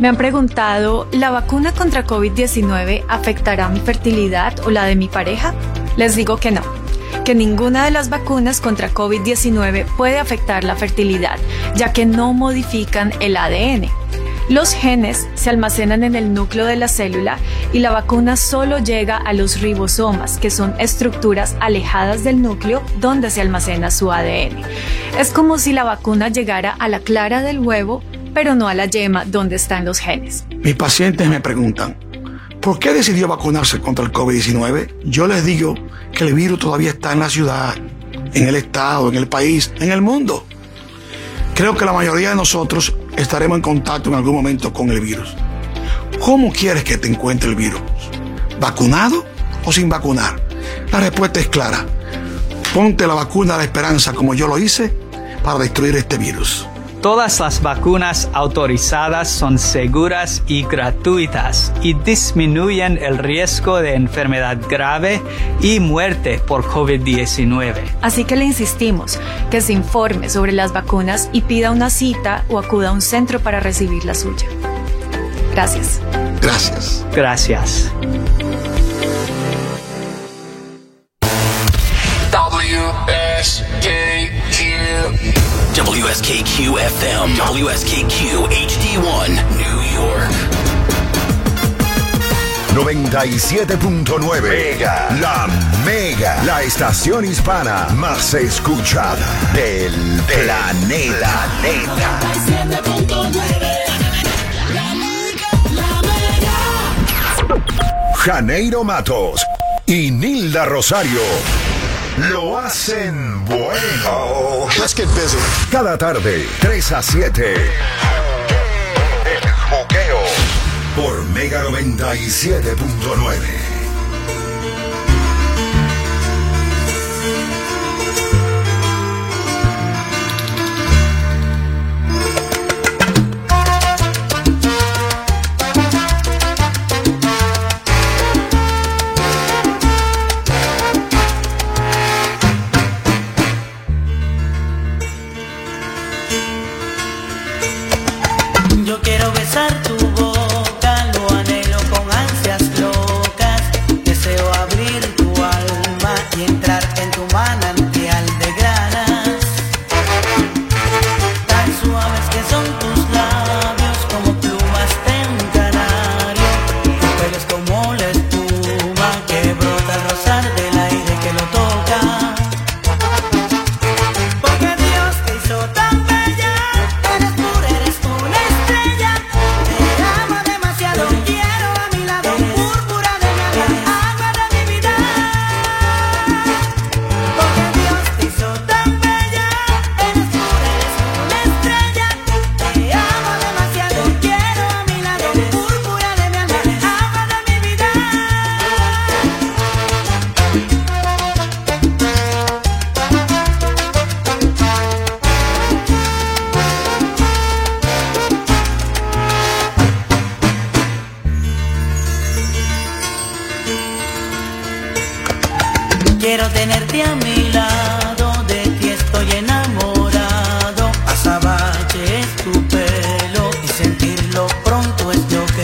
Me han preguntado, ¿la vacuna contra COVID-19 afectará mi fertilidad o la de mi pareja? Les digo que no, que ninguna de las vacunas contra COVID-19 puede afectar la fertilidad, ya que no modifican el ADN. Los genes se almacenan en el núcleo de la célula y la vacuna solo llega a los ribosomas, que son estructuras alejadas del núcleo donde se almacena su ADN. Es como si la vacuna llegara a la clara del huevo pero no a la yema donde están los genes. Mis pacientes me preguntan, ¿por qué decidió vacunarse contra el COVID-19? Yo les digo que el virus todavía está en la ciudad, en el estado, en el país, en el mundo. Creo que la mayoría de nosotros estaremos en contacto en algún momento con el virus. ¿Cómo quieres que te encuentre el virus? ¿Vacunado o sin vacunar? La respuesta es clara. Ponte la vacuna de la esperanza como yo lo hice para destruir este virus. Todas las vacunas autorizadas son seguras y gratuitas y disminuyen el riesgo de enfermedad grave y muerte por COVID-19. Así que le insistimos que se informe sobre las vacunas y pida una cita o acuda a un centro para recibir la suya. Gracias. Gracias. Gracias. WSKQ FM, WSKQ HD1, New York. 97.9 Mega, la Mega, la estación hispana más escuchada del planeta. planeta. 97.9 La Mega, la Mega. Janeiro Matos y Nilda Rosario lo hacen bueno. Let's get busy. Cada tarde, 3 a 7. El juqueo por Mega 97.9.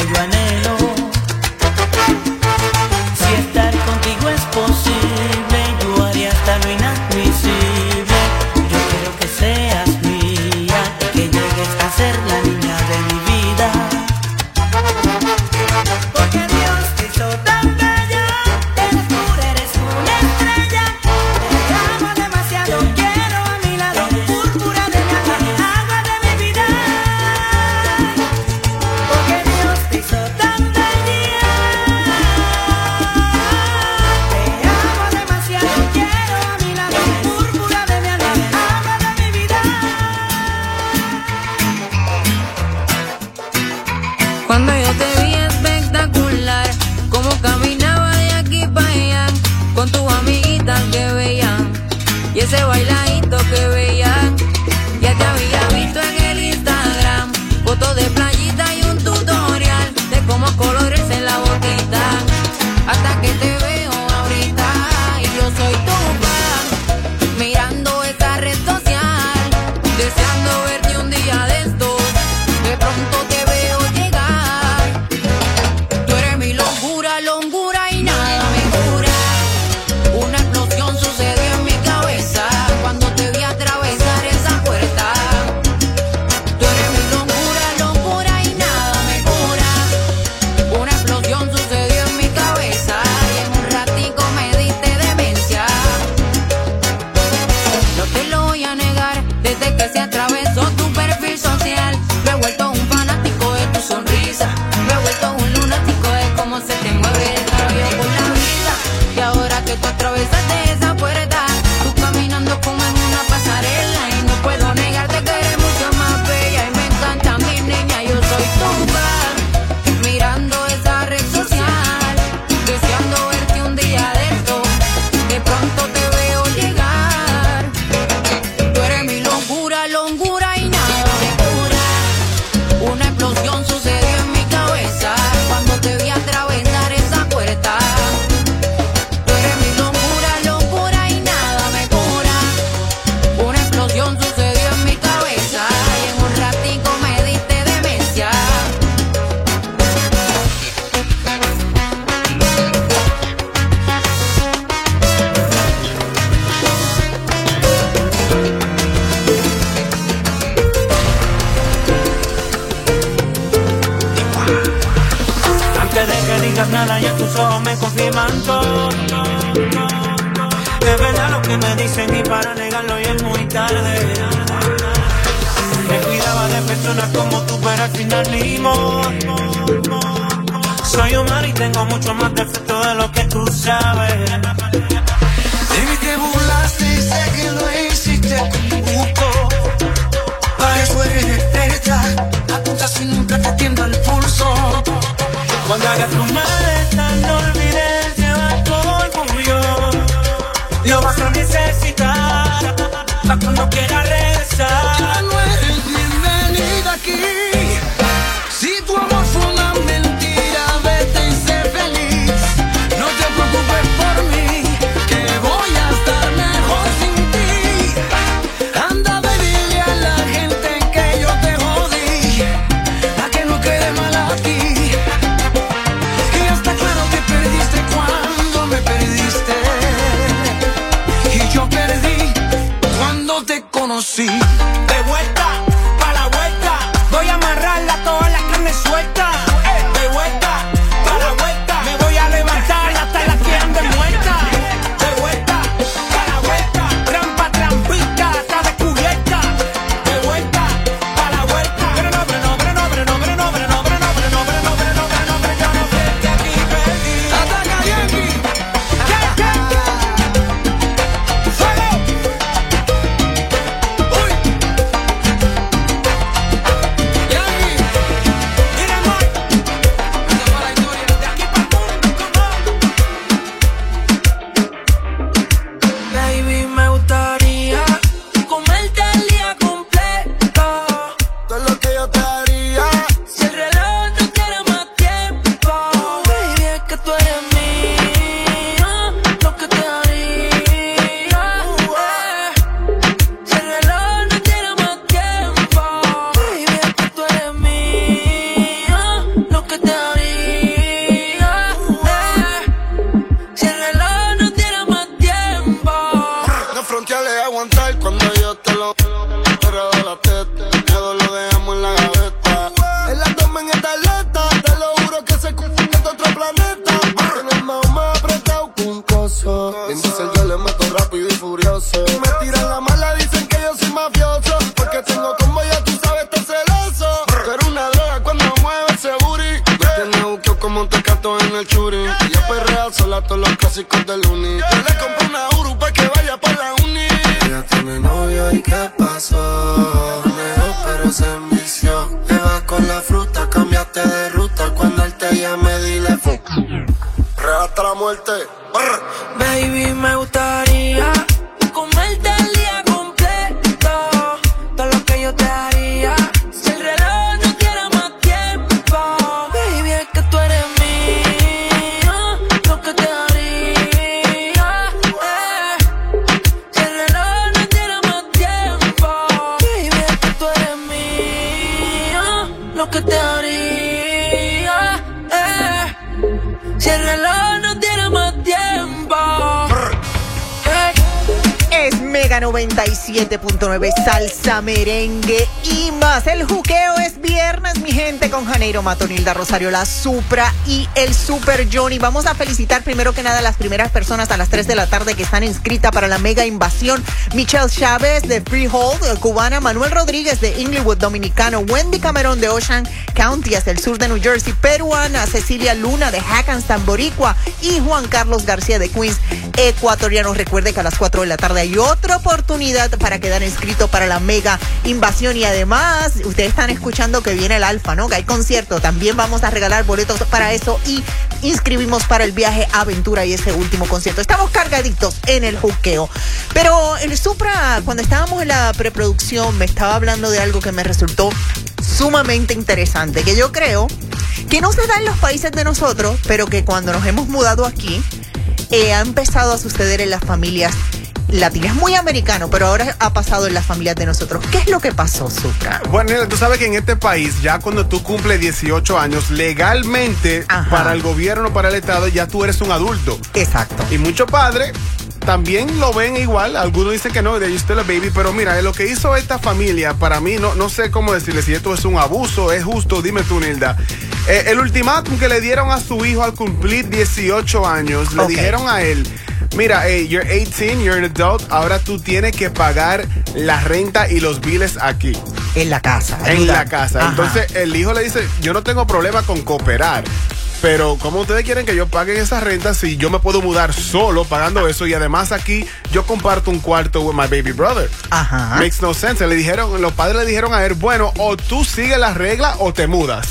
you are conocí. qué pasó. Lejos pero se envició. Te vas con la fruta, cambiaste de ruta. Cuando él te llame, dile fuck. Rehasta la muerte. Baby, me gusta merengue y más. El juqueo es viernes, mi gente, con Janeiro Matonilda Rosario, la Supra y el Super Johnny. Vamos a felicitar primero que nada a las primeras personas a las 3 de la tarde que están inscritas para la mega invasión. Michelle Chávez de Freehold, cubana, Manuel Rodríguez de Inglewood, dominicano, Wendy Cameron de Ocean County, hasta el sur de New Jersey, peruana, Cecilia Luna de Hackensack, Boricua y Juan Carlos García de Queens, ecuatoriano. Recuerde que a las 4 de la tarde hay otra oportunidad para quedar inscrito para la mega invasión y además ustedes están escuchando que viene el Alfa, ¿no? Que hay concierto. También vamos a regalar boletos para eso y inscribimos para el viaje Aventura y ese último concierto. Estamos cargaditos en el juqueo. Pero el Supra, cuando estábamos en la preproducción, me estaba hablando de algo que me resultó sumamente interesante, que yo creo que no se da en los países de nosotros, pero que cuando nos hemos mudado aquí, eh, ha empezado a suceder en las familias latina. Es muy americano, pero ahora ha pasado en las familias de nosotros. ¿Qué es lo que pasó, Supra? Bueno, tú sabes que en este país, ya cuando tú cumples 18 años, legalmente, para el gobierno, para el Estado, ya tú eres un adulto. Exacto. Y muchos padres también lo ven igual. Algunos dicen que no, de you still a baby. Pero mira, lo que hizo esta familia, para mí, no, no sé cómo decirle si esto es un abuso, es justo. Dime tú, Nilda. Eh, el ultimátum que le dieron a su hijo al cumplir 18 años, le dijeron a él, mira, you're 18, you're an adult, ahora tú tienes que pagar la renta y los biles aquí. En la casa. En la casa. Entonces el hijo le dice, yo no tengo problema con cooperar. Pero ¿cómo ustedes quieren que yo pague esa renta si yo me puedo mudar solo pagando eso y además aquí yo comparto un cuarto with my baby brother? Ajá. Makes no sense. Le dijeron, los padres le dijeron a él, bueno, o tú sigues las reglas o te mudas.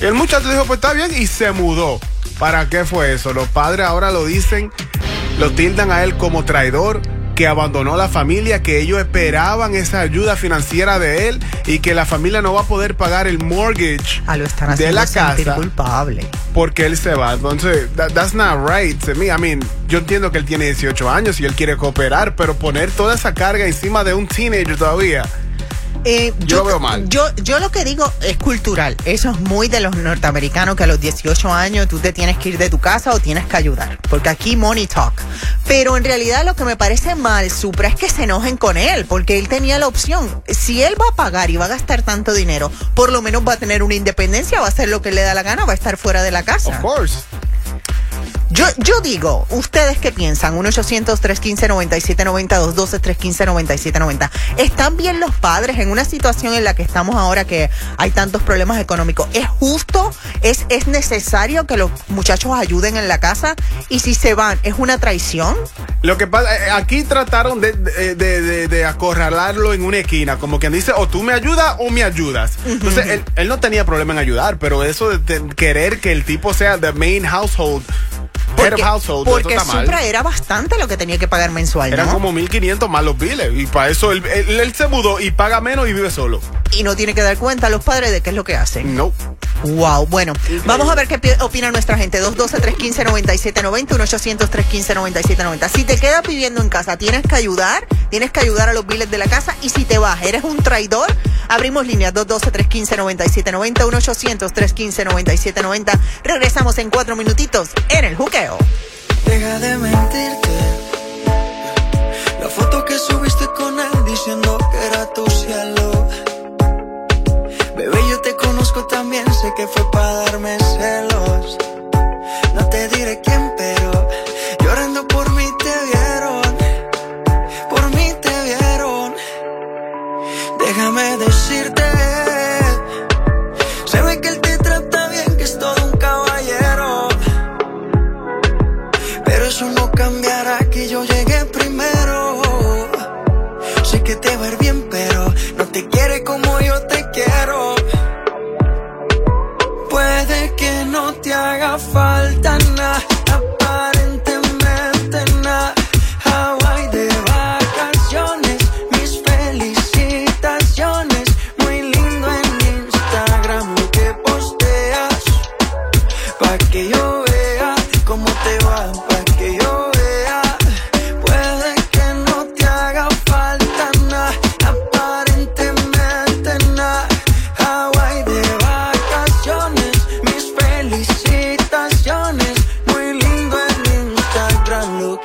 Y el muchacho dijo, pues está bien, y se mudó. ¿Para qué fue eso? Los padres ahora lo dicen, lo tildan a él como traidor, que abandonó la familia, que ellos esperaban esa ayuda financiera de él y que la familia no va a poder pagar el mortgage ah, lo están de la casa culpable. porque él se va. Entonces, that's not right to me. I mean, yo entiendo que él tiene 18 años y él quiere cooperar, pero poner toda esa carga encima de un teenager todavía. Eh, yo, veo mal. Yo, yo lo que digo es cultural. Eso es muy de los norteamericanos que a los 18 años tú te tienes que ir de tu casa o tienes que ayudar. Porque aquí money talk. Pero en realidad lo que me parece mal, Supra, es que se enojen con él. Porque él tenía la opción. Si él va a pagar y va a gastar tanto dinero, por lo menos va a tener una independencia, va a hacer lo que le da la gana, va a estar fuera de la casa. Of course. Yo, yo digo, ¿ustedes qué piensan? 1-800-315-9790, 212-315-9790. ¿Están bien los padres en una situación en la que estamos ahora que hay tantos problemas económicos? ¿Es justo? ¿Es, es necesario que los muchachos ayuden en la casa? Y si se van, ¿es una traición? Lo que pasa, eh, aquí trataron de, de, acorralarlo en una esquina, como quien dice, o tú me ayudas o me ayudas. Entonces, él, él, no tenía problema en ayudar, pero eso de querer que el tipo sea the main household porque, porque Supra era bastante lo que tenía que pagar mensual. Eran como 1.500 más los biles. Y para eso él, se mudó y paga menos y vive solo. Y no tiene que dar cuenta a los padres de qué es lo que hacen. No. Wow, bueno, vamos a ver qué opina nuestra gente. 212-315-9790, 1-800-315-9790. Si te quedas viviendo en casa, tienes que ayudar, tienes que ayudar a los biles de la casa. Y si te vas, eres un traidor, abrimos líneas 212-315-9790, 1-800-315-9790. Regresamos en cuatro minutitos en el juqueo. Deja de mentirte. La foto que subiste con él diciendo que era tu cielo. También, sé que fue para darme celos. No te diré quién, pero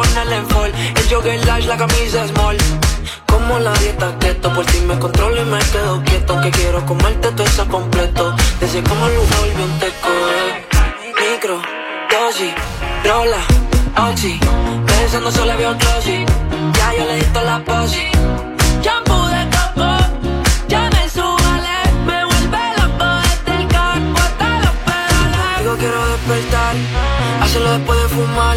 ponerle en fall. El jogger large, la camisa small. Como la dieta keto, por si me controlo y me quedo quieto. Que quiero comerte todo eso completo. Desde como el volvió un teco. eh. Micro, dosis, rola, oxi. Pensando solo veo glossy. Ya yo le di toda la posi. Shampoo de coco, ya me subale, me vuelve loco desde el carro hasta los pedales. Digo quiero despertar, hacerlo después de fumar.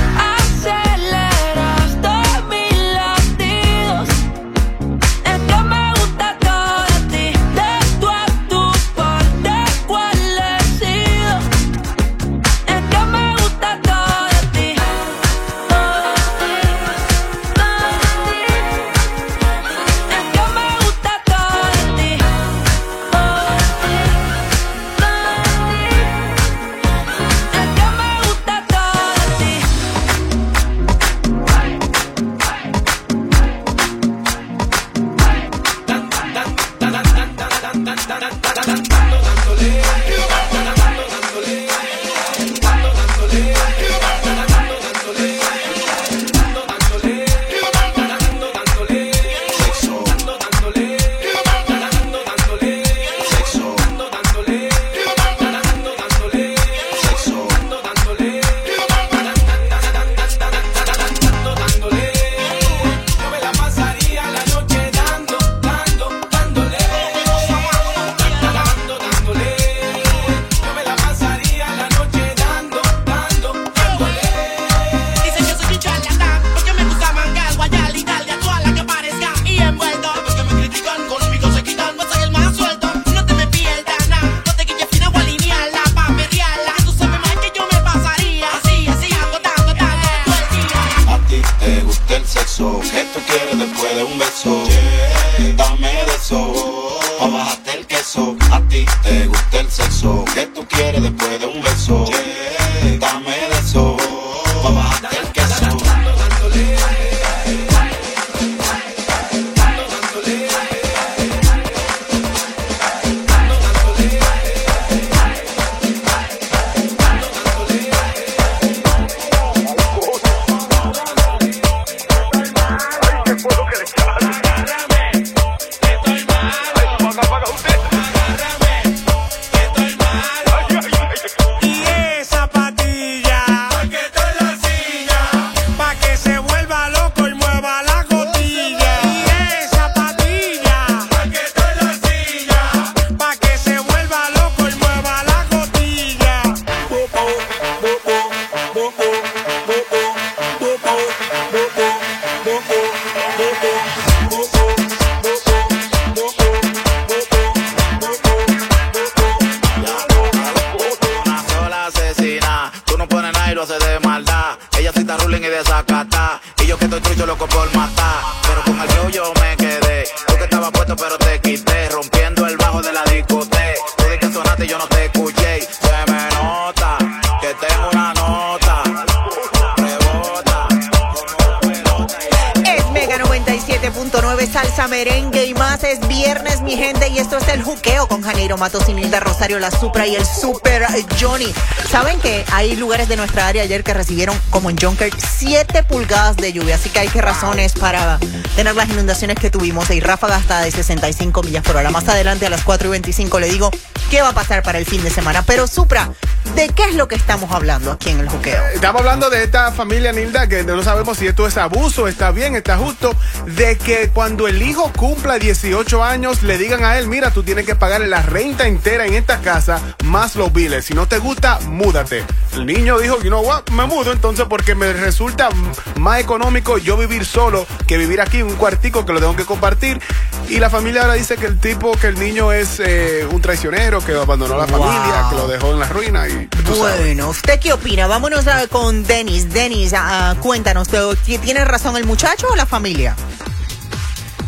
Salsa Merengue Es viernes, mi gente, y esto es el juqueo con Janeiro Matos y Nilda Rosario, la Supra y el Super Johnny. ¿Saben que hay lugares de nuestra área ayer que recibieron, como en Junker, 7 pulgadas de lluvia? Así que hay que razones para tener las inundaciones que tuvimos. Y ráfaga hasta de 65 millas por hora. Más adelante, a las 4 y 25, le digo qué va a pasar para el fin de semana. Pero Supra, ¿De qué es lo que estamos hablando aquí en el juqueo? Estamos hablando de esta familia, Nilda, que no sabemos si esto es abuso, está bien, está justo, de que cuando el hijo cumpla 18 años, le digan a él, mira, tú tienes que pagarle la renta entera en esta casa, más los biles. Si no te gusta, múdate. El niño dijo, you know what, me mudo entonces porque me resulta más económico yo vivir solo que vivir aquí en un cuartico que lo tengo que compartir. Y la familia ahora dice que el tipo, que el niño es eh, un traicionero, que abandonó la Wow. familia, que lo dejó en la ruina. Y. Bueno, ¿usted qué opina? Vámonos a- con Denis. Denis, ah, cuéntanos, ¿t- ¿tiene razón el muchacho o la familia?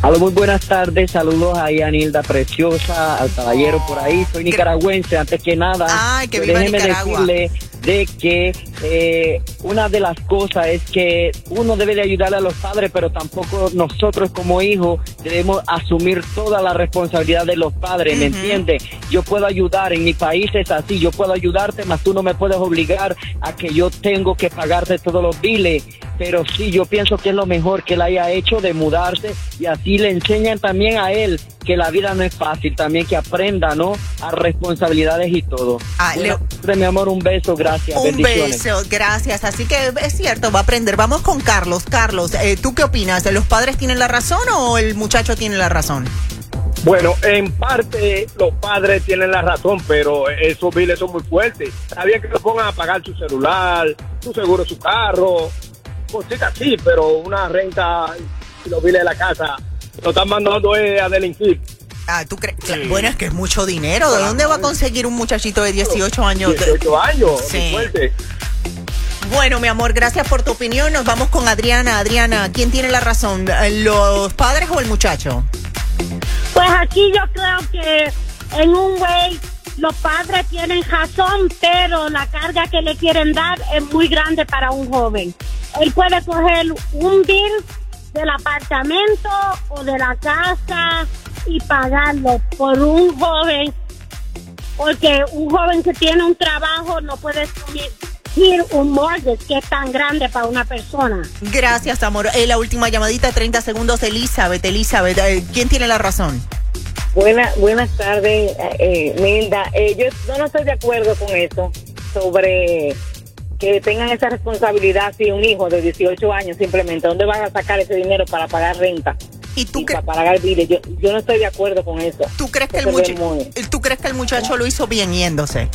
Aló, muy buenas tardes. Saludos ahí a Nilda Preciosa, al caballero por ahí. Soy nicaragüense, antes que nada. Ay, que viva déjeme Nicaragua. decirle de que eh, una de las cosas es que uno debe de ayudarle a los padres, pero tampoco nosotros como hijos debemos asumir toda la responsabilidad de los padres, ¿me entiendes? Yo puedo ayudar, en mi país es así, yo puedo ayudarte, mas tú no me puedes obligar a que yo tengo que pagarte todos los biles. Pero sí, yo pienso que es lo mejor que él haya hecho de mudarse y así le enseñan también a él que la vida no es fácil, también que aprenda, ¿no? A responsabilidades y todo. Ah, le- tardes, mi amor, un beso, gracias. Un bendiciones. beso, gracias. Así que es cierto, va a aprender. Vamos con Carlos. Carlos, eh, ¿tú qué opinas? ¿Los padres tienen la razón o el muchacho tiene la razón? Bueno, en parte los padres tienen la razón, pero esos biles son muy fuertes. Está bien que lo pongan a pagar su celular, su seguro, su carro, cositas así, pero una renta y los biles de la casa lo están mandando eh, a delinquir. Ah, ¿tú crees? Bueno, es que es mucho dinero. ¿De dónde va a conseguir un muchachito de 18 años? 18 años, Sí. fuerte. Bueno, mi amor, gracias por tu opinión. Nos vamos con Adriana. Adriana, ¿quién tiene la razón? ¿Los padres o el muchacho? Pues aquí yo creo que en un way los padres tienen razón, pero la carga que le quieren dar es muy grande para un joven. Él puede coger un bill del apartamento o de la casa y pagarlo por un joven, porque un joven que tiene un trabajo no puede subir un mortgage que es tan grande para una persona. Gracias, amor. Eh, la última llamadita, 30 segundos. Elizabeth, Elizabeth, eh, ¿quién tiene la razón? Buena, buenas tardes, eh, Milda. Eh, yo, yo no estoy de acuerdo con eso sobre que tengan esa responsabilidad si un hijo de 18 años simplemente, ¿dónde van a sacar ese dinero para pagar renta? ¿Y tú para pagar biles? Yo, yo no estoy de acuerdo con eso. ¿Tú crees que el, muy- ¿Tú crees que el muchacho lo hizo bien yéndose?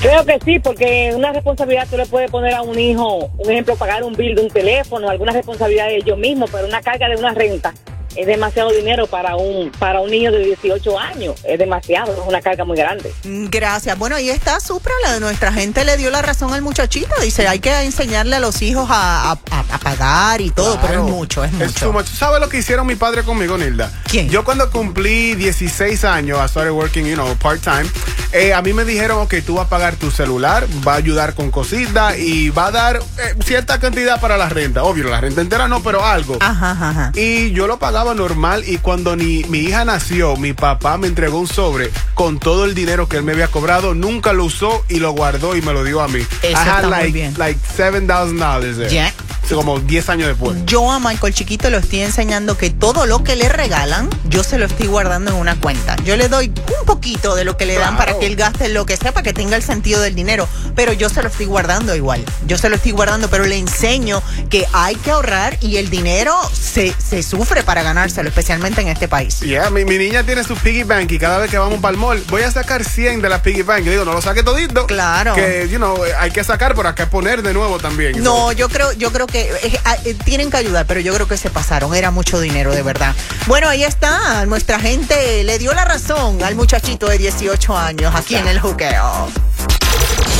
Creo que sí, porque una responsabilidad tú le puedes poner a un hijo, un ejemplo, pagar un bill de un teléfono, alguna responsabilidad de ellos mismos, pero una carga de una renta es demasiado dinero para un para un niño de 18 años. Es demasiado, es una carga muy grande. Gracias. Bueno, ahí está Supra, la de nuestra gente le dio la razón al muchachito. Dice, hay que enseñarle a los hijos a, a- pagar y todo, pero es mucho, es Es mucho. much. ¿Sabes lo que hicieron mi padre conmigo, Nilda? ¿Quién? Yo cuando cumplí 16 años, I started working, you know, part-time, eh, a mí me dijeron, ok, tú vas a pagar tu celular, va a ayudar con cositas y va a dar eh, cierta cantidad para la renta. Obvio, la renta entera no, pero algo. Ajá, ajá, ajá. Y yo lo pagaba normal y cuando ni mi hija nació, mi papá me entregó un sobre con todo el dinero que él me había cobrado, nunca lo usó y lo guardó y me lo dio a mí. Eso had está muy like, bien. like $7,000 there. Yeah. Como 10 años después. Yo a Michael Chiquito lo estoy enseñando que todo lo que le regalan, yo se lo estoy guardando en una cuenta. Yo le doy un poquito de lo que le dan Claro. para que él gaste lo que sea, para que tenga el sentido del dinero. Pero yo se lo estoy guardando igual. Yo se lo estoy guardando, pero le enseño que hay que ahorrar y el dinero se, se sufre para ganárselo, especialmente en este país. Yeah, mi, mi niña tiene su piggy bank y cada vez que vamos para el mall voy a sacar 100 de la piggy bank. Y digo, no lo saque todito. Claro. Que, you know, hay que sacar, pero hay que poner de nuevo también. No, yo creo, yo creo que eh, ah, eh, tienen que ayudar, pero yo creo que se pasaron. Era mucho dinero, de verdad. Bueno, ahí está. Nuestra gente le dio la razón al muchachito de 18 años aquí en el juqueo.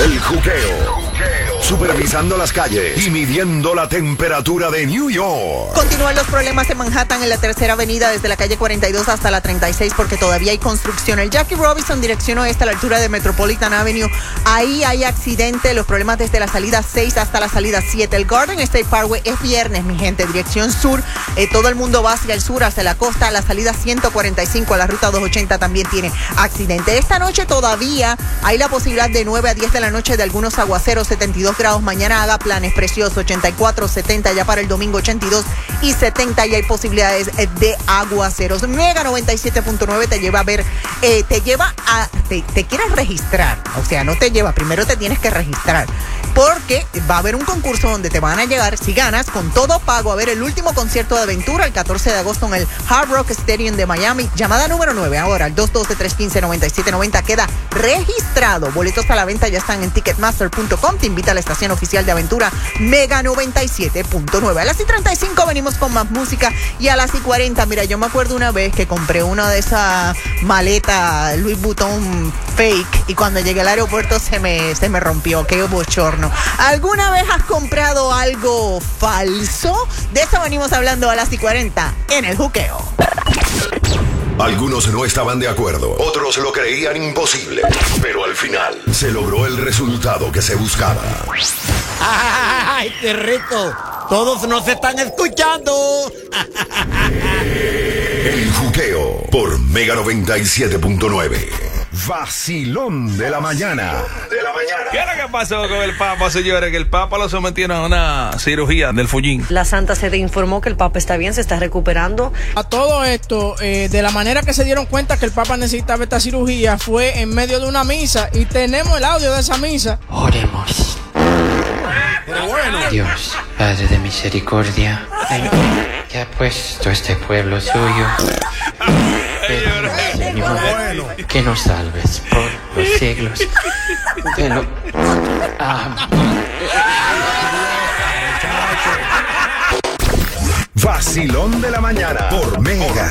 El juqueo. Supervisando las calles y midiendo la temperatura de New York. Continúan los problemas en Manhattan en la tercera avenida desde la calle 42 hasta la 36 porque todavía hay construcción. El Jackie Robinson dirección oeste a la altura de Metropolitan Avenue. Ahí hay accidente. Los problemas desde la salida 6 hasta la salida 7. El Garden State Parkway es viernes, mi gente. Dirección sur. Eh, todo el mundo va hacia el sur, hacia la costa. La salida 145 a la ruta 280 también tiene accidente. Esta noche todavía hay la posibilidad de 9 a 10 de la noche de algunos aguaceros. 72 grados. Mañana haga planes preciosos, 84, 70 ya para el domingo 82 y 70 y hay posibilidades eh, de aguaceros. Mega 97.9 te lleva a ver, eh, te lleva a, te, te quieres registrar, o sea, no te lleva, primero te tienes que registrar. Porque va a haber un concurso donde te van a llegar, si ganas, con todo pago, a ver el último concierto de aventura el 14 de agosto en el Hard Rock Stadium de Miami. Llamada número 9 ahora, al 212-315-9790. Queda registrado. Boletos a la venta ya están en ticketmaster.com. Te invita a la estación oficial de aventura Mega 97.9. A las y 35 venimos con más música y a las y 40, mira, yo me acuerdo una vez que compré una de esas maletas Louis Vuitton fake y cuando llegué al aeropuerto se me, se me rompió. Qué bochorno. ¿Alguna vez has comprado algo falso? De eso venimos hablando a las y 40 en el juqueo. Algunos no estaban de acuerdo, otros lo creían imposible, pero al final se logró el resultado que se buscaba. ¡Ay, qué rico! Todos nos están escuchando. El juqueo por Mega 97.9. Vacilón de la mañana. ¿Qué es lo que pasó con el Papa, señores? Que el Papa lo sometieron a una cirugía del fullín. La Santa Sede informó que el Papa está bien, se está recuperando. A todo esto, eh, de la manera que se dieron cuenta que el Papa necesitaba esta cirugía fue en medio de una misa y tenemos el audio de esa misa. Oremos. Dios, Padre de misericordia, que ha puesto este pueblo suyo. Pedimos, Señor, que nos salves por los siglos. No- Ah, Vacilón de la mañana por Mega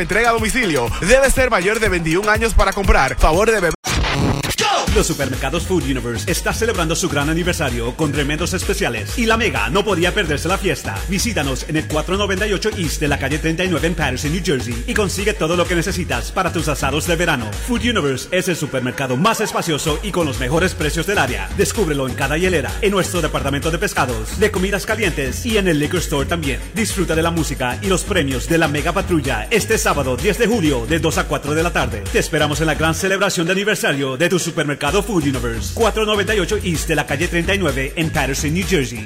entrega a domicilio. Debe ser mayor de 21 años para comprar. Favor de beber. Los supermercados Food Universe está celebrando su gran aniversario con tremendos especiales y la Mega no podía perderse la fiesta. Visítanos en el 498 East de la calle 39 en Patterson, New Jersey y consigue todo lo que necesitas para tus asados de verano. Food Universe es el supermercado más espacioso y con los mejores precios del área. Descúbrelo en cada hielera, en nuestro departamento de pescados, de comidas calientes y en el liquor store también. Disfruta de la música y los premios de la Mega Patrulla este sábado 10 de julio de 2 a 4 de la tarde. Te esperamos en la gran celebración de aniversario de tu supermercado Food Universe 498 East de la calle 39 en Patterson, New Jersey.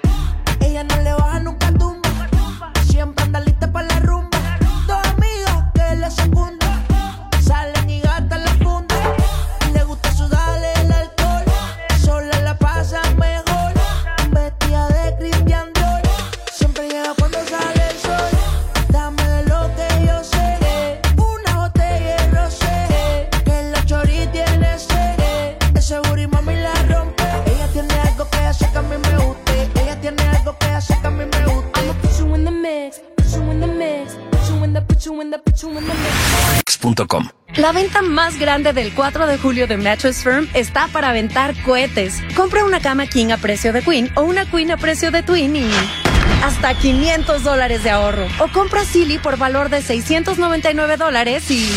La venta más grande del 4 de julio de Mattress Firm está para aventar cohetes. Compra una cama King a precio de Queen o una Queen a precio de Twin y hasta 500 dólares de ahorro. O compra Silly por valor de 699 dólares y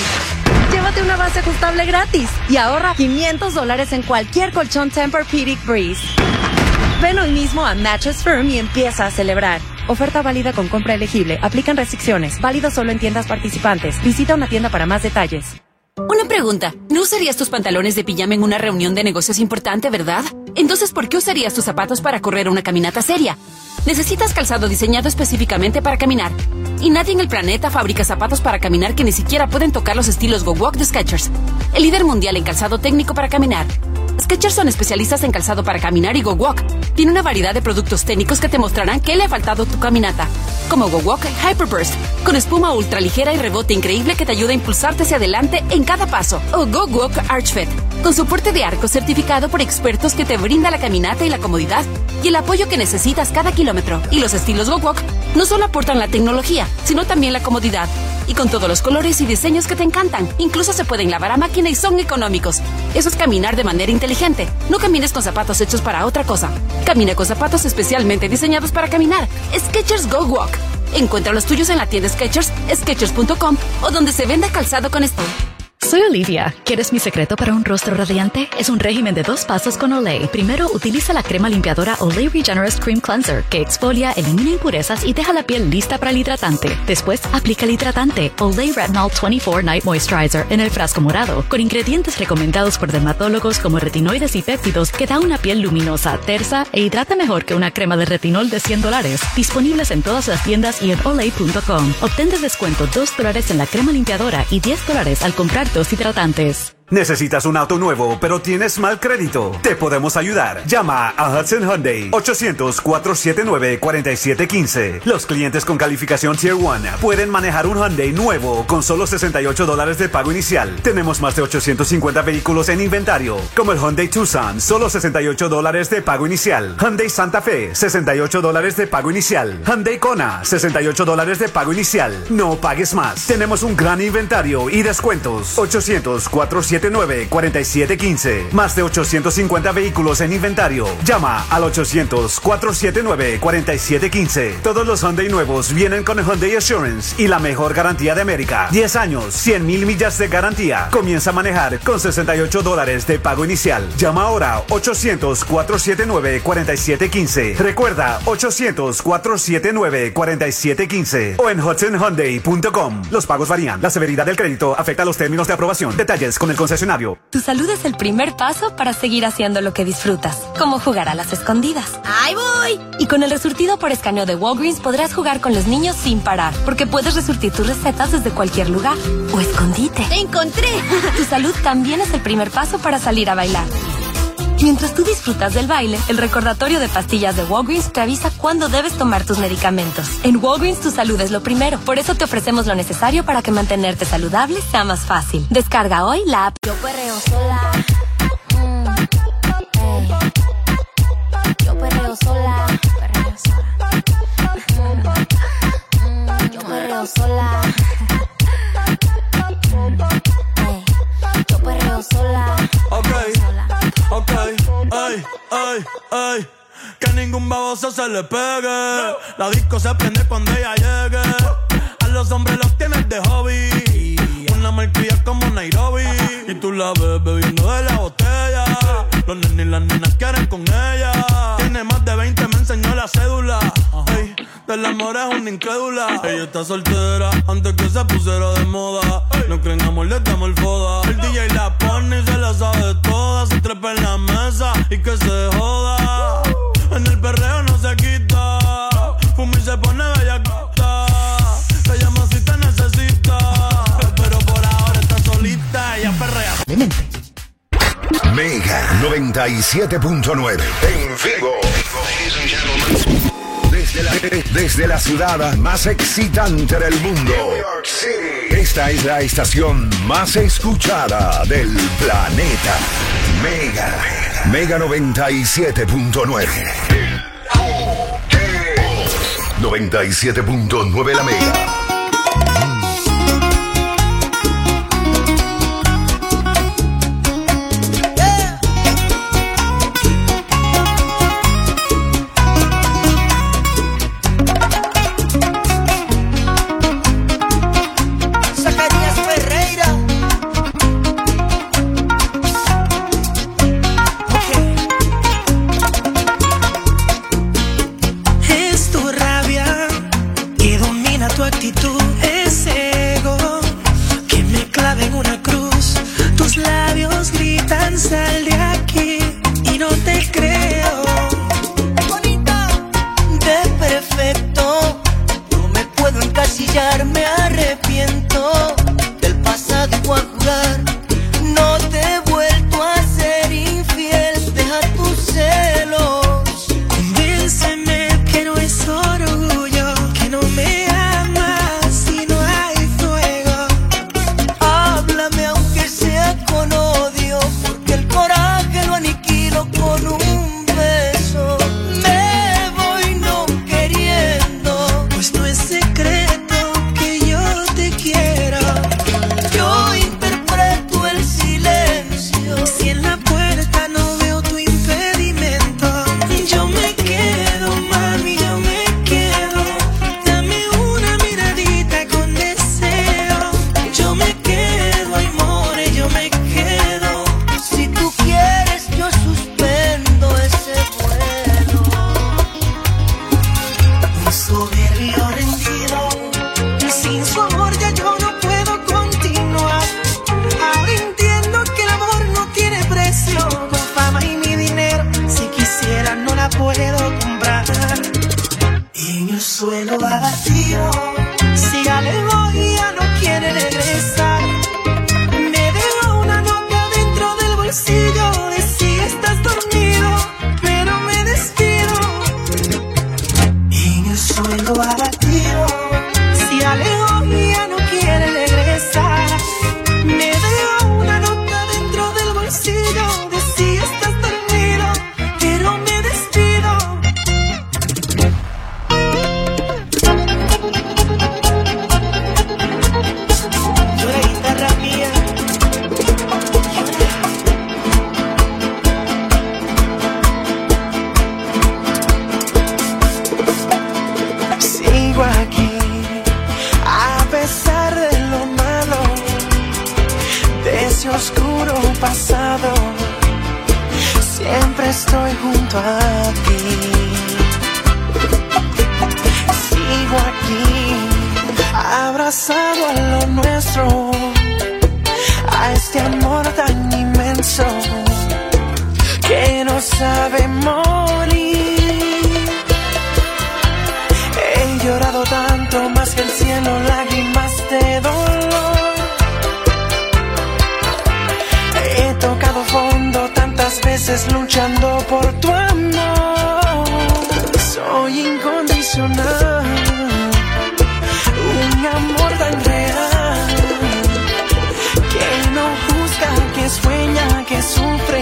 llévate una base ajustable gratis y ahorra 500 dólares en cualquier colchón Tempur-Pedic Breeze. Ven hoy mismo a Mattress Firm y empieza a celebrar. Oferta válida con compra elegible. Aplican restricciones. Válido solo en tiendas participantes. Visita una tienda para más detalles. Una pregunta. ¿No usarías tus pantalones de pijama en una reunión de negocios importante, verdad? Entonces, ¿por qué usarías tus zapatos para correr una caminata seria? Necesitas calzado diseñado específicamente para caminar. Y nadie en el planeta fabrica zapatos para caminar que ni siquiera pueden tocar los estilos Go Walk de Skechers, el líder mundial en calzado técnico para caminar. Skechers son especialistas en calzado para caminar y Go Walk. Tiene una variedad de productos técnicos que te mostrarán qué le ha faltado a tu caminata. Como Go Walk Hyperburst, con espuma ultra ligera y rebote increíble que te ayuda a impulsarte hacia adelante en cada paso. O Go Walk Archfit, con soporte de arco certificado por expertos que te brinda la caminata y la comodidad y el apoyo que necesitas cada kilómetro. Y los estilos Go Walk no solo aportan la tecnología, sino también la comodidad. Y con todos los colores y diseños que te encantan. Incluso se pueden lavar a máquina y son económicos. Eso es caminar de manera inteligente. No camines con zapatos hechos para otra cosa. Camina con zapatos especialmente diseñados para caminar. Skechers Go Walk. Encuentra los tuyos en la tienda Skechers, Skechers.com o donde se venda calzado con esto. Soy Olivia. ¿Quieres mi secreto para un rostro radiante? Es un régimen de dos pasos con Olay. Primero, utiliza la crema limpiadora Olay Regenerous Cream Cleanser, que exfolia, elimina impurezas y deja la piel lista para el hidratante. Después, aplica el hidratante Olay Retinol 24 Night Moisturizer en el frasco morado, con ingredientes recomendados por dermatólogos como retinoides y péptidos que da una piel luminosa, tersa e hidrata mejor que una crema de retinol de 100 dólares. Disponibles en todas las tiendas y en olay.com. Obtén de descuento 2 dólares en la crema limpiadora y 10 dólares al comprar dos hidratantes. ¿Necesitas un auto nuevo, pero tienes mal crédito? Te podemos ayudar. Llama a Hudson Hyundai 800-479-4715. Los clientes con calificación Tier 1 pueden manejar un Hyundai nuevo con solo 68 dólares de pago inicial. Tenemos más de 850 vehículos en inventario, como el Hyundai Tucson, solo 68 dólares de pago inicial. Hyundai Santa Fe, 68 dólares de pago inicial. Hyundai Kona, 68 dólares de pago inicial. No pagues más. Tenemos un gran inventario y descuentos. 800 479 4715 Más de 850 vehículos en inventario. Llama al 800-479-4715. Todos los Hyundai nuevos vienen con Hyundai Assurance y la mejor garantía de América. 10 años, 100 mil millas de garantía. Comienza a manejar con 68 dólares de pago inicial. Llama ahora 800-479-4715. Recuerda 800-479-4715 o en hudsonhyundai.com. Los pagos varían. La severidad del crédito afecta los términos de aprobación. Detalles con el concesionario. Tu salud es el primer paso para seguir haciendo lo que disfrutas, como jugar a las escondidas. ¡Ahí voy! Y con el resurtido por escaneo de Walgreens podrás jugar con los niños sin parar, porque puedes resurtir tus recetas desde cualquier lugar o escondite. ¡Te encontré! Tu salud también es el primer paso para salir a bailar. Mientras tú disfrutas del baile, el recordatorio de pastillas de Walgreens te avisa cuándo debes tomar tus medicamentos. En Walgreens tu salud es lo primero, por eso te ofrecemos lo necesario para que mantenerte saludable sea más fácil. Descarga hoy la app. Yo perreo sola. Mm, ey. Yo perreo sola. Mm, Yo perreo sola. Ey. Yo perreo sola. Ok, ay, ay, ay. Que ningún baboso se le pegue. La disco se prende cuando ella llegue. A los hombres los tienes de hobby. Una marquilla como Nairobi. Y tú la ves bebiendo de la botella. Los nenes y las nenas quieren con ella. Tiene más de 20, me enseñó la cédula. Del amor es una incrédula. Ella está soltera antes que se pusiera de moda. No creen amor, le damos el foda. El DJ la pone y se la sabe toda. Se trepa en la mesa y que se joda. En el perreo no se quita. Fumi se pone bella Te llama si te necesita. Pero por ahora está solita. Ella perrea. Mega 97.9. En vivo. Desde la, desde la ciudad más excitante del mundo. Esta es la estación más escuchada del planeta. Mega. Mega 97.9. 97.9 la Mega. Que sueña, que sufre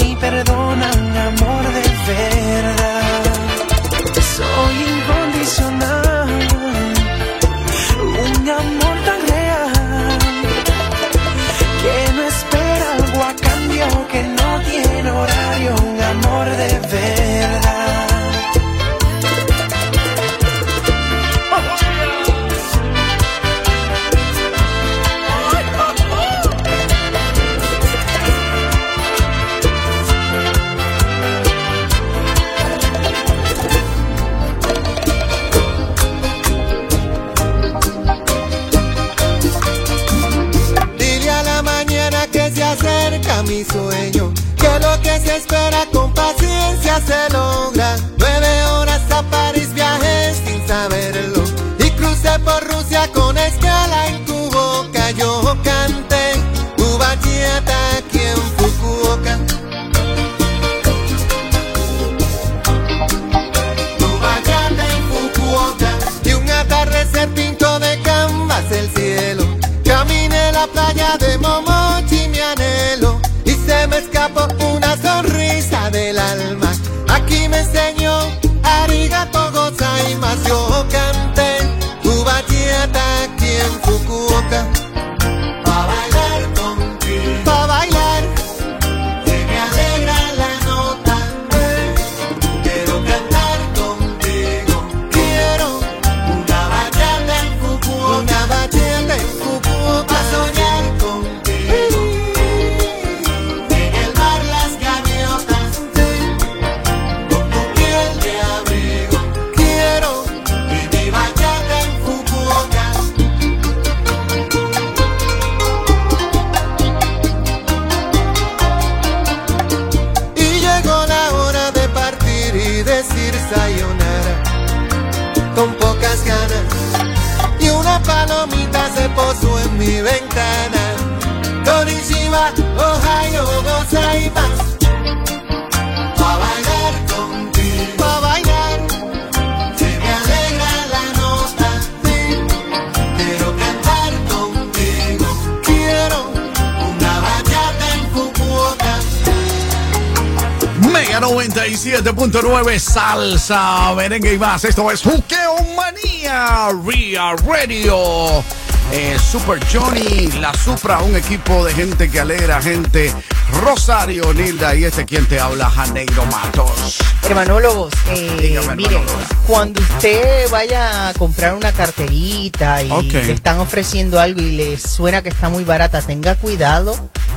97.9 Salsa, merengue y más. Esto es Juqueo Manía, Ria Radio. Eh, Super Johnny, La Supra, un equipo de gente que alegra, gente. Rosario, Nilda y este quien te habla, Janeiro Matos. Hermanólogos, eh, Dígame, hermanólogo. cuando usted vaya a comprar una carterita y le están ofreciendo algo y le suena que está muy barata, tenga cuidado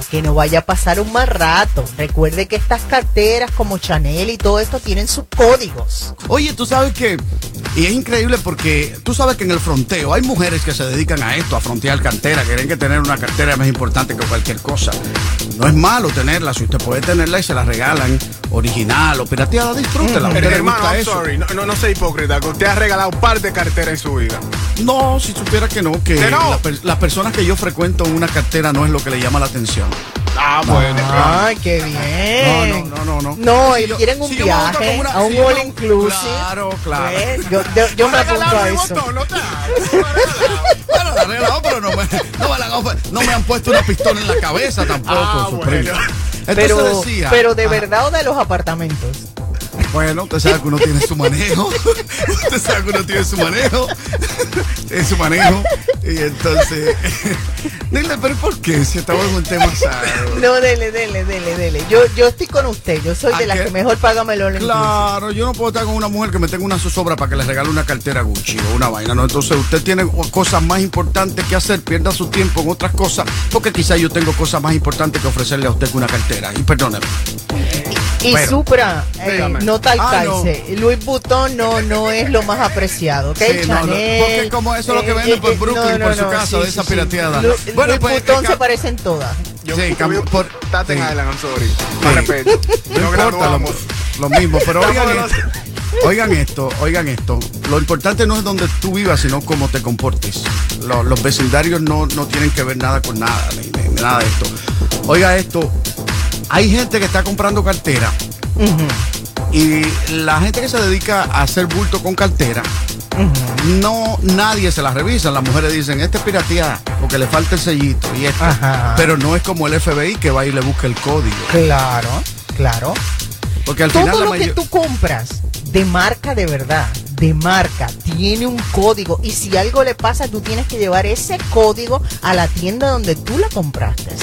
que no vaya a pasar un mal rato. Recuerde que estas carteras como Chanel y todo esto tienen sus códigos. Oye, tú sabes que, y es increíble porque tú sabes que en el fronteo hay mujeres que se dedican a esto, a frontear cartera, que creen que tener una cartera es más importante que cualquier cosa. No es malo tenerla, si usted puede tenerla y se la regalan original o pirateada, disfrútela. Le Hermano, gusta I'm eso. sorry, no, no, no sea hipócrita, que usted ha regalado un par de carteras en su vida. No, si supiera que no, que ¿Que no? la per- las personas que yo frecuento en una cartera no es lo que le llama la atención. Ah, bueno. Ay, qué bien. No, no, no, no. No, y quieren un si viaje una- a un si all inclusive. Claro, claro. Yo, yo, yo me apunto a eso. Pero no me, no, no han puesto una pistola en la cabeza tampoco, Ah, bueno. Entonces Pero, decía, pero de ah, verdad o de los apartamentos. Bueno, usted sabe que uno tiene su manejo. usted sabe que uno tiene su manejo. Tiene su manejo. Y entonces. Dile, pero ¿por qué? Si estamos en un tema sano. No, dele, dele, dele, dele. Yo, yo estoy con usted. Yo soy de ¿A las que mejor paga melón. Claro, yo no puedo estar con una mujer que me tenga una zozobra para que le regale una cartera Gucci o una vaina, ¿no? Entonces usted tiene cosas más importantes que hacer, pierda su tiempo en otras cosas, porque quizá yo tengo cosas más importantes que ofrecerle a usted que una cartera. Y perdóneme. Y Bueno, Supra, eh, no tal Ah, no. Louis Vuitton no, no es lo más apreciado. ¿ok? Sí, no, porque como eso es lo que venden por eh, Brooklyn, por su casa, de esa pirateada. Lu- Bueno, Louis pues, eh, se parecen todas. sí, cam- por, Staten sí. Island, I'm sorry. Respeto. No importa, lo, mismo, pero oigan esto, oigan esto, oigan esto. Lo importante no es donde tú vivas, sino cómo te comportes. Lo- los vecindarios no, no tienen que ver nada con nada, ni, ni- ni nada de esto. Oiga esto, hay gente que está comprando cartera y la gente que se dedica a hacer bulto con cartera, no, nadie se la revisa. Las mujeres dicen, este es pirateada porque le falta el sellito y esto. Ajá. Pero no es como el FBI que va y le busca el código. Claro, claro. Porque al final Todo lo que tú compras de marca de verdad, de marca, tiene un código. Y si algo le pasa, tú tienes que llevar ese código a la tienda donde tú la compraste.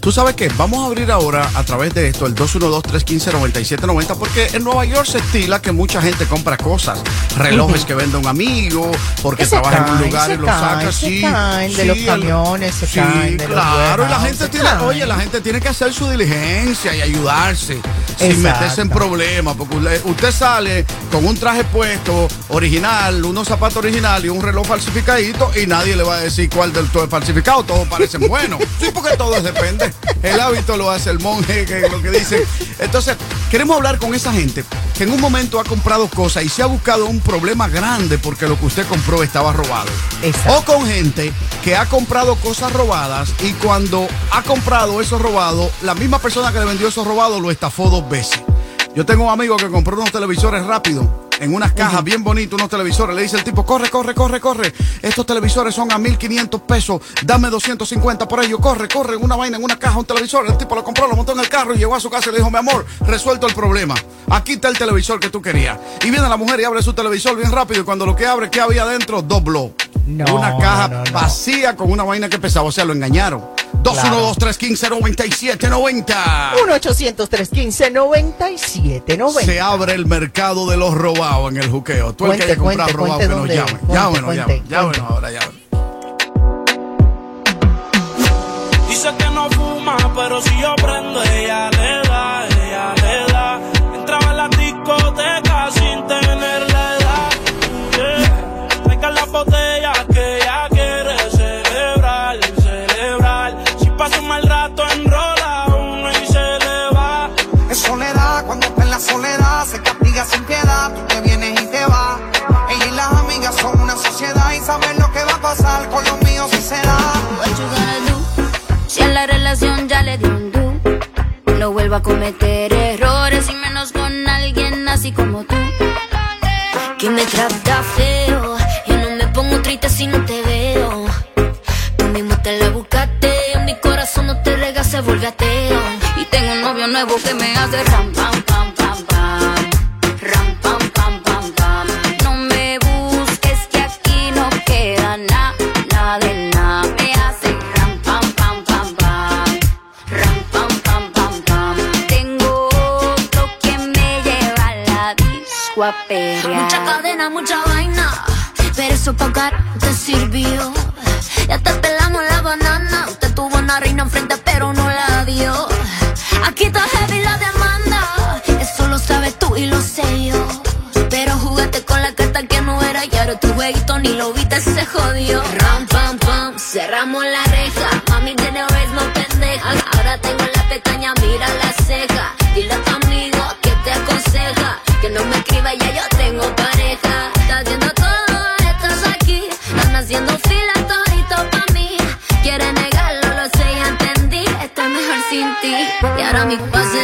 Tú sabes que vamos a abrir ahora a través de esto el 212-315-9790 porque en Nueva York se estila que mucha gente compra cosas, relojes que vende un amigo, porque trabaja en un lugar y lo saca se sí, caen de sí, los camiones, se sí, caen de los claro, y la gente tiene, caen. oye, la gente tiene que hacer su diligencia y ayudarse sin meterse en problemas, porque usted, usted sale con un traje puesto original, unos zapatos originales y un reloj falsificadito y nadie le va a decir cuál del todo es falsificado, todos parecen buenos. Sí, porque todo depende. El hábito lo hace el monje, que es lo que dice. Entonces, queremos hablar con esa gente que en un momento ha comprado cosas y se ha buscado un problema grande porque lo que usted compró estaba robado. O con gente que ha comprado cosas robadas y cuando ha comprado eso robado, la misma persona que le vendió eso robado lo estafó dos veces. Yo tengo un amigo que compró unos televisores rápidos en unas cajas bien bonitas, unos televisores. Le dice el tipo, corre, corre, corre, corre. Estos televisores son a 1500 pesos. Dame 250 por ellos. Corre, corre. Una vaina en una caja, un televisor. El tipo lo compró, lo montó en el carro y llegó a su casa y le dijo, mi amor, resuelto el problema. Aquí está el televisor que tú querías. Y viene la mujer y abre su televisor bien rápido. Y cuando lo que abre, ¿qué había adentro? Dobló. Una caja no, no, no. vacía con una vaina que pesaba. O sea, lo engañaron. 212-315-9790. 1-800-315-9790. Se abre el mercado de los robados en el juqueo. Tú el que haya Cuente, comprado cuente, robado cuente que nos llame. cuente, Llámenos, cuente, llámenos. cuente. Llámenos ahora, llámenos. Dice que no fuma, pero si yo prendo, ella le no vuelva a cometer errores y menos con alguien así como tú. Que me trata feo, yo no me pongo triste si no te veo. Tú mismo te la buscaste, mi corazón no te rega, se vuelve ateo. Y tengo un novio nuevo que me hace ram pam pam pam pam. Mucha cadena, mucha vaina, pero eso pa' acá te sirvió. Ya te pelamos la banana, usted tuvo una reina enfrente pero no la dio. Aquí está heavy la demanda, eso lo sabes tú y lo sé yo. Pero jugaste con la carta que no era y ahora tu jueguito ni lo viste, se jodió. Ram, pam, pam, cerramos la reja. Mami tiene Ya yo tengo pareja. Estás haciendo todo, estás aquí. Están haciendo fila todito pa' mí. Quiere negarlo, lo sé, ya entendí. Estoy mejor sin ti. Y ahora mi pase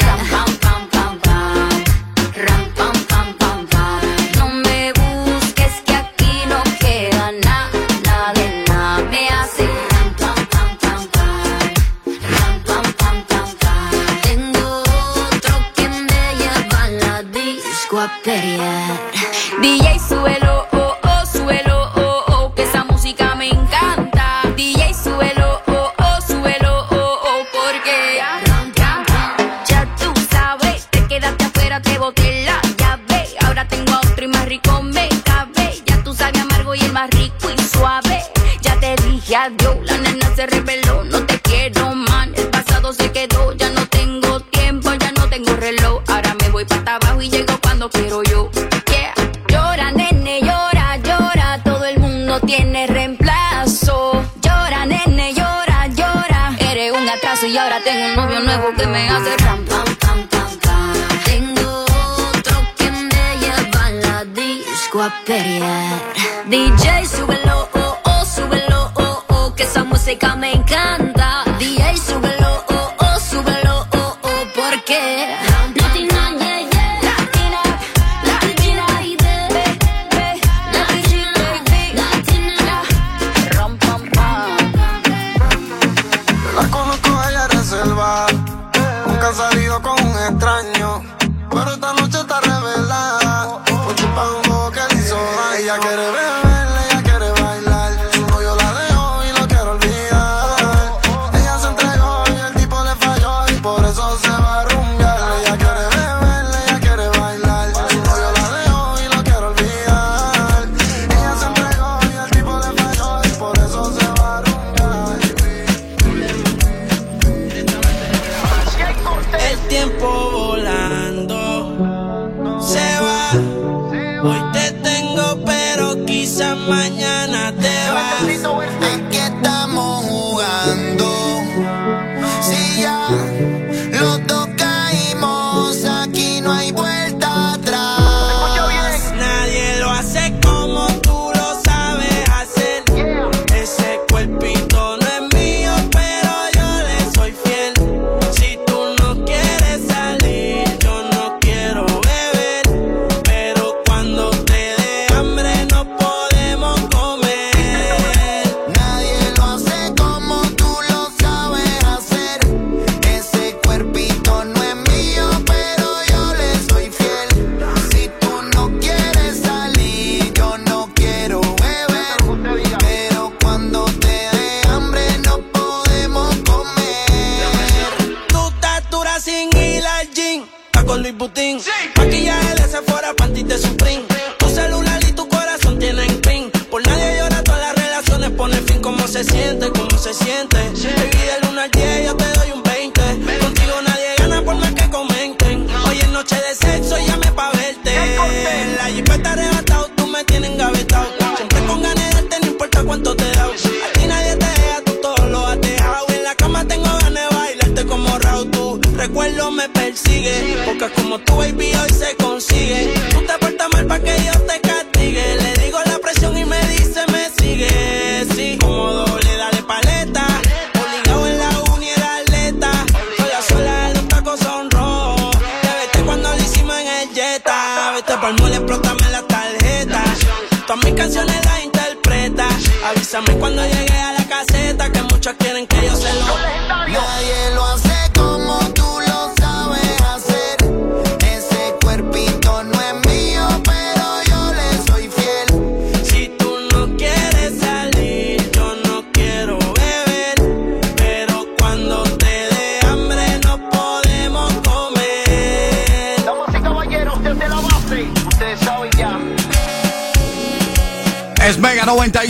nene, reemplazo. Llora, nene, llora, llora. Eres un atraso y ahora tengo un novio nuevo que me hace ram, pam, pam, pam, pam. Tengo otro que me lleva a la disco a pelear. DJ, súbelo, oh, oh, súbelo, oh, oh, que esa música me encanta.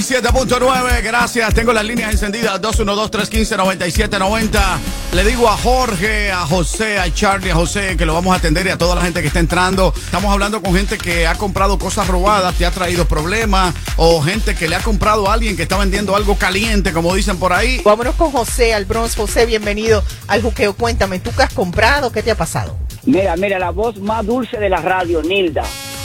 97.9, gracias. Tengo las líneas encendidas, 212-315-9790. Le digo a Jorge, a José, a Charlie, a José, que lo vamos a atender y a toda la gente que está entrando. Estamos hablando con gente que ha comprado cosas robadas, te ha traído problemas, o gente que le ha comprado a alguien que está vendiendo algo caliente, como dicen por ahí. Vámonos con José, al Bronx. José, bienvenido al Juqueo. Cuéntame, ¿tú qué has comprado? ¿Qué te ha pasado? Mira, mira, la voz más dulce de la radio, Nilda.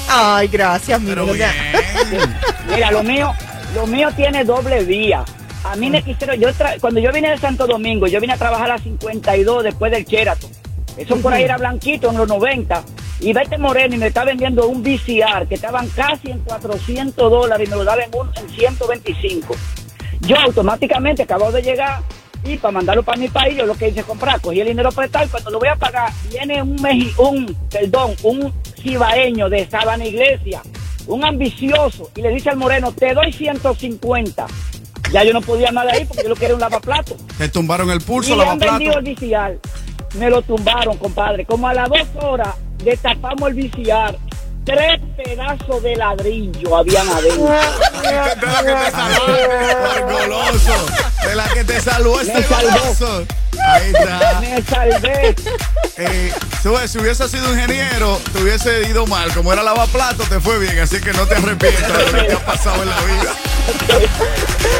Ay, gracias, mi Mira, lo mío, lo mío tiene doble vía. A mí me mm. quisieron, yo tra cuando yo vine de Santo Domingo, yo vine a trabajar a 52 después del Sheraton. Eso por ahí era blanquito en los 90. Y vete Moreno y me está vendiendo un VCR que estaban casi en 400 dólares y me lo daban en, en 125. Yo automáticamente acabo de llegar y para mandarlo para mi país, yo lo que hice es comprar, cogí el dinero prestado y cuando lo voy a pagar, viene un, Meji, un perdón, un cibaeño de Sabana Iglesia un ambicioso, y le dice al moreno, te doy 150. Ya yo no podía nada ahí porque yo lo que era un lavaplato. Te tumbaron el pulso, y le han vendido lavaplato. el VCR. Me lo tumbaron, compadre. Como a las dos horas destapamos el VCR. Tres pedazos de ladrillo habían adentro. Goloso. De la que te salvó este Me salvó. goloso. Ahí está. Me salvé. Eh, si hubiese sido ingeniero, te hubiese ido mal. Como era lavaplato, te fue bien. Así que no te arrepientas de lo que te ha pasado en la vida.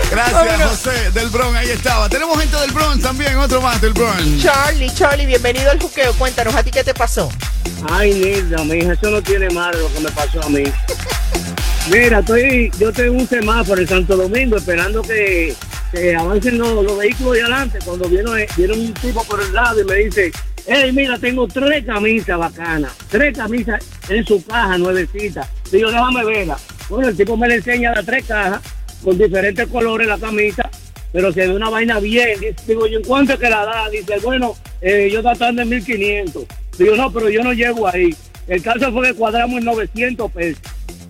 Gracias, José del Bronx. Ahí estaba. Tenemos gente del Bronx también. Otro más del Bronx. Charlie, Charlie, bienvenido al juqueo. Cuéntanos, ¿a ti qué te pasó? Ay, Nilda, mi hija, eso no tiene madre lo que me pasó a mí. Mira, estoy, yo en un semáforo en Santo Domingo esperando que, que avancen los, los vehículos de adelante. Cuando viene, viene un tipo por el lado y me dice, hey, mira, tengo tres camisas bacanas, tres camisas en su caja nuevecita. Digo, déjame verla. Bueno, el tipo me le enseña las tres cajas con diferentes colores la camisa, pero se ve una vaina bien. Digo, yo en cuánto es que la da? Dice, bueno, eh, yo tratando en 1500. Digo, no, pero yo no llego ahí. El caso fue que cuadramos en 900 pesos.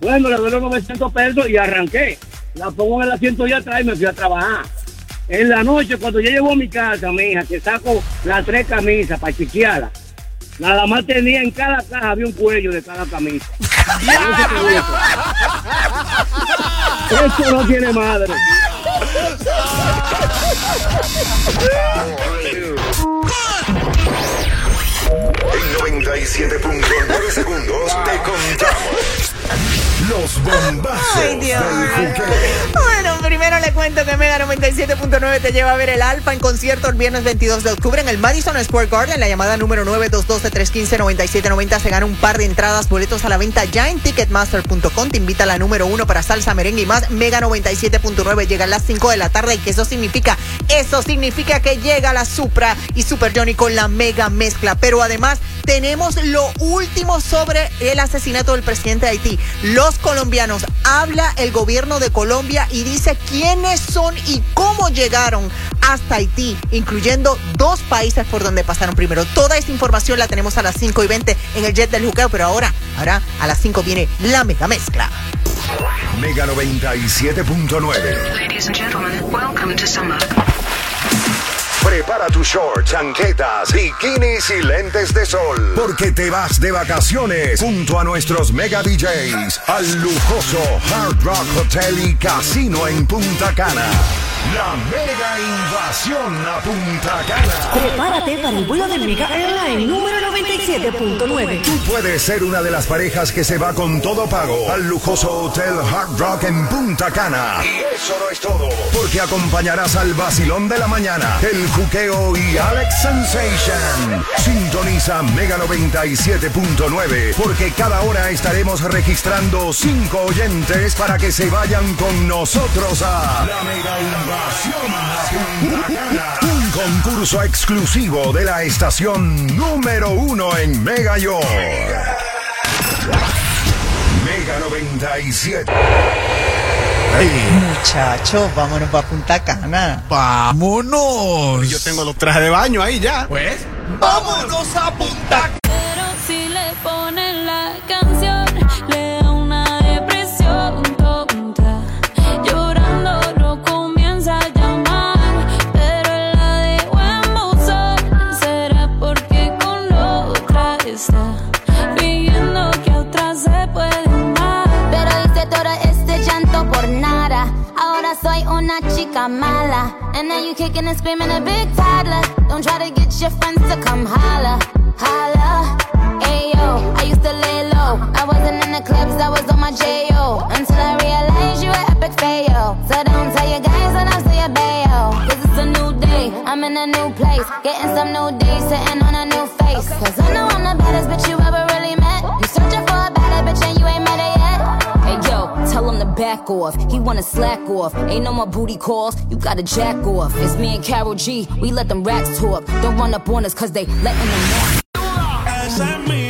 Bueno, le doy los 900 pesos y arranqué. La pongo en el asiento y atrás y me fui a trabajar. En la noche, cuando yo llego a mi casa, mi hija, que saco las tres camisas para chequearlas, nada más tenía en cada caja, había un cuello de cada camisa. Eso no tiene madre. En 97.9 segundos te contamos los bombazos Ay, Dios. del. Bueno, primero le cuento que Mega 97.9 te lleva a ver el Alfa en concierto el viernes 22 de octubre en el Madison Square Garden. La llamada número 922-315-9790 se gana un par de entradas, boletos a la venta ya en Ticketmaster.com. Te invita a la número uno para salsa, merengue y más. Mega 97.9 llega a las 5 de la tarde. ¿Y qué eso significa? Eso significa que llega la Supra y Super Johnny con la mega mezcla. Pero además tenemos lo último sobre el asesinato del presidente de Haití. Los colombianos, habla el gobierno de Colombia y dice quiénes son y cómo llegaron hasta Haití, incluyendo dos países por donde pasaron primero. Toda esta información la tenemos a las 5 y 20 en el jet del juqueo, pero ahora, ahora a las 5 viene la mega mezcla. Mega 97.9. Ladies and gentlemen, welcome to summer. Prepara tus shorts, chanquetas, bikinis y lentes de sol. Porque te vas de vacaciones junto a nuestros mega DJs al lujoso Hard Rock Hotel y Casino en Punta Cana. La mega invasión a Punta Cana. Prepárate para el vuelo del Mega Airline número 97.9. Tú puedes ser una de las parejas que se va con todo pago al lujoso Hotel Hard Rock en Punta Cana. Y eso no es todo, porque acompañarás al vacilón de la mañana, el juqueo y Alex Sensation. Sintoniza Mega 97.9, porque cada hora estaremos registrando cinco oyentes para que se vayan con nosotros a la Mega Invasión. Un concurso exclusivo de la estación número uno en Mega York. Mega 97. Muchachos, vámonos para Punta Cana. Vámonos. Yo tengo los trajes de baño ahí ya. Pues, vámonos a Punta Pero si le ponen chica mala. And now you kicking and screaming a big toddler. Don't try to get your friends to come holla. Holla. Ayo, I used to lay low. I wasn't in the clubs, I was on my J.O. Until I realized you were epic fail. So don't tell your guys when I say a bail. Cause it's a new day, I'm in a new place. Getting some new days, sitting on a new face. Cause I know I'm the baddest bitch you back off. He wanna slack off. Ain't no more booty calls. You gotta jack off. It's me and Carol G. We let them rats talk. Don't run up on us cause they letting them know.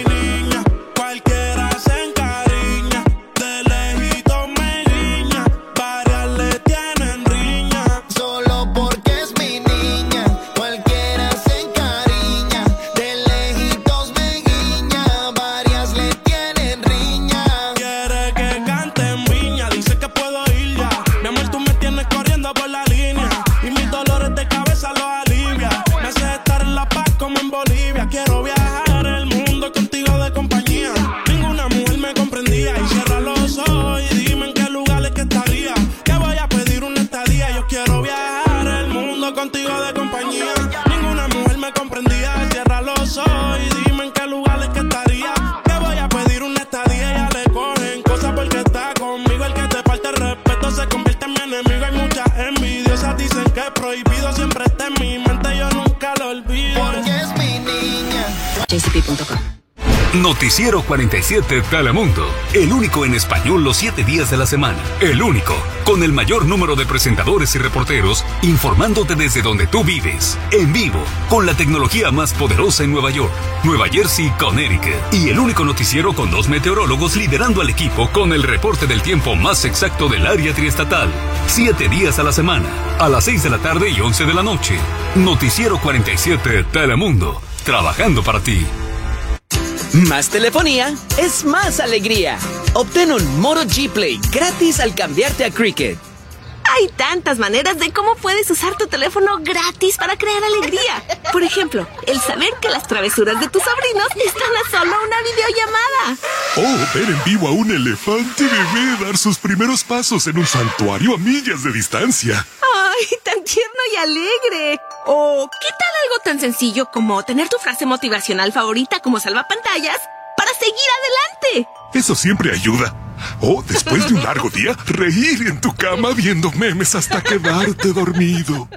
Noticiero 47 Telemundo. El único en español los siete días de la semana. El único. Con el mayor número de presentadores y reporteros informándote desde donde tú vives. En vivo. Con la tecnología más poderosa en Nueva York, Nueva Jersey, Connecticut. Y el único noticiero con dos meteorólogos liderando al equipo con el reporte del tiempo más exacto del área triestatal. Siete días a la semana. A las 6 de la tarde y 11 de la noche. Noticiero 47 Telemundo. Trabajando para ti. Más telefonía es más alegría. Obtén un Moto G Play gratis al cambiarte a Cricket. Hay tantas maneras de cómo puedes usar tu teléfono gratis para crear alegría. Por ejemplo, el saber que las travesuras de tus sobrinos están a solo una videollamada. Oh, ver en vivo a un elefante bebé dar sus primeros pasos en un santuario a millas de distancia. ¡Ay, tan tierno y alegre! O, ¿qué tal algo tan sencillo como tener tu frase motivacional favorita como salvapantallas para seguir adelante? Eso siempre ayuda. O después de un largo día, reír en tu cama viendo memes hasta quedarte dormido.